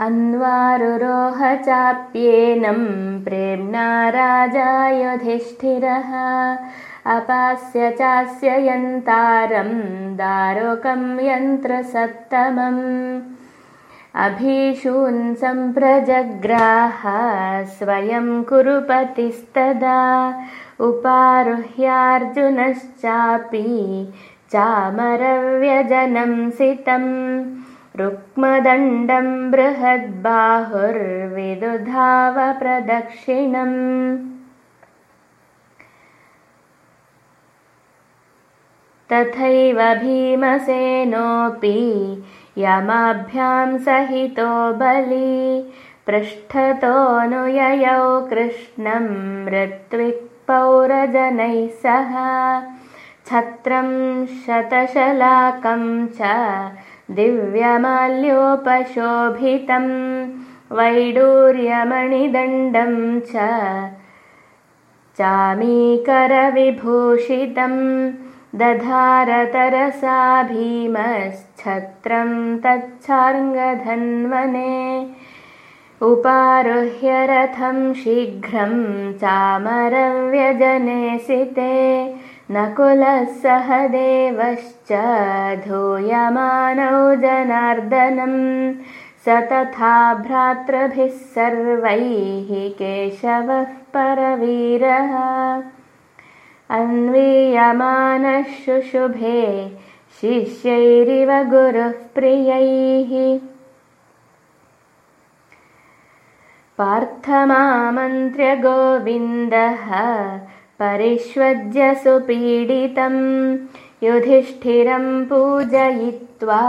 अन्वारुरोह चाप्येनं प्रेम्णा राजा युधिष्ठिरः अपास्य चास्य यन्तारं दारुकं यन्त्रसप्तमम् अभीषून् सम्प्रजग्राह स्वयं कुरुपतिस्तदा। उपारुह्यार्जुनश्चापि चामरव्यजनं सितम् रुक्मदण्डं बृहद्बाहुर्विदुधावप्रदक्षिणम्। तथैव भीमसेनोऽपि यमाभ्यां सहितो बली पृष्ठतोऽनुययौ कृष्णं ऋत्विक्पौरजनैः सह। छत्रं शतशलाकं च दिव्यमाल्योपशोभितं वैडूर्यमणिदण्डं च चामीकरविभूषितं दधारतरसा भीमश्छत्रं तच्छार्ङ्गधन्वने उपारुह्य रथं शीघ्रं चामरव्यजनेसिते नकुलः सह देवश्च धूयमानौ जनार्दनं स तथा भ्रातृभिः सर्वैः केशवः परवीरः। अन्वीयमानः शुशुभे शिष्यैरिव गुरुः प्रियैः। पार्थमामन्त्र्य गोविन्दः परिष्वज्य सुपीडितं युधिष्ठिरं पूजयित्वा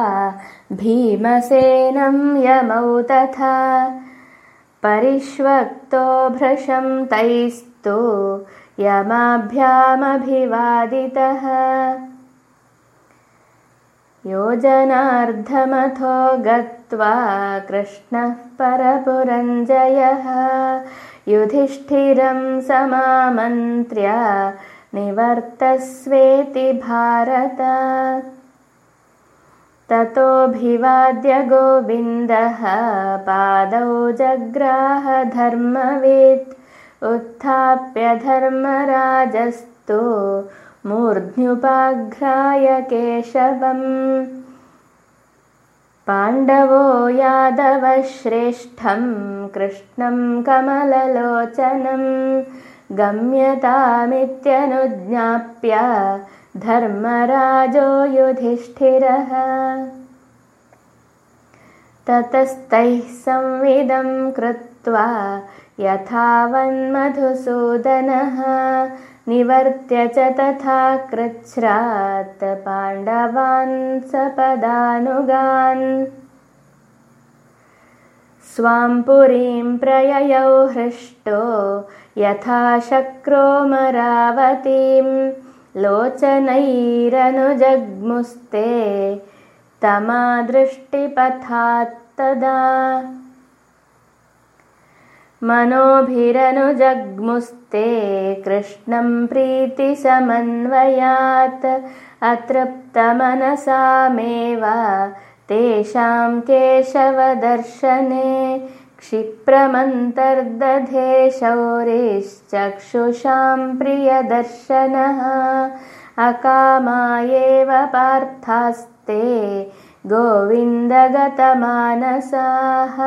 भीमसेनं यमौ तथा परिष्वक्तो भृशं तैस्तु यमाभ्यामभिवादितः योजनार्धमथो गत्वा कृष्णः परपुरञ्जयः युधिष्ठिरं समामन्त्र्य निवर्तस्वेति भारत। ततोऽभिवाद्य गोविन्दः पादौ जग्राहधर्मवेत् उत्थाप्य धर्मराजस्तु मूर्ध्न्युपाघ्राय केशवम्। पाण्डवो यादवश्रेष्ठं कृष्णं कमललोचनं गम्यतामित्यनुज्ञाप्य धर्मराजो युधिष्ठिरः। ततस्तैः संविदं कृत्वा यथावन्मधुसूदनः निवर्त्य च तथा कृच्छ्रात् पाण्डवान् सपदानुगान्। स्वां पुरीं प्रययौ हृष्टो यथा शक्रोमरावतीं लोचनैरनुजग्मुस्ते तमादृष्टिपथात्तदा मनोभिरनुजग्मुस्ते कृष्णं प्रीतिसमन्वयात् अतृप्तमनसामेव तेषां केशवदर्शने क्षिप्रमन्तर्दधे शौरिश्चक्षुषां प्रियदर्शनः अकामायेव पार्थास्ते गोविन्दगतमानसाः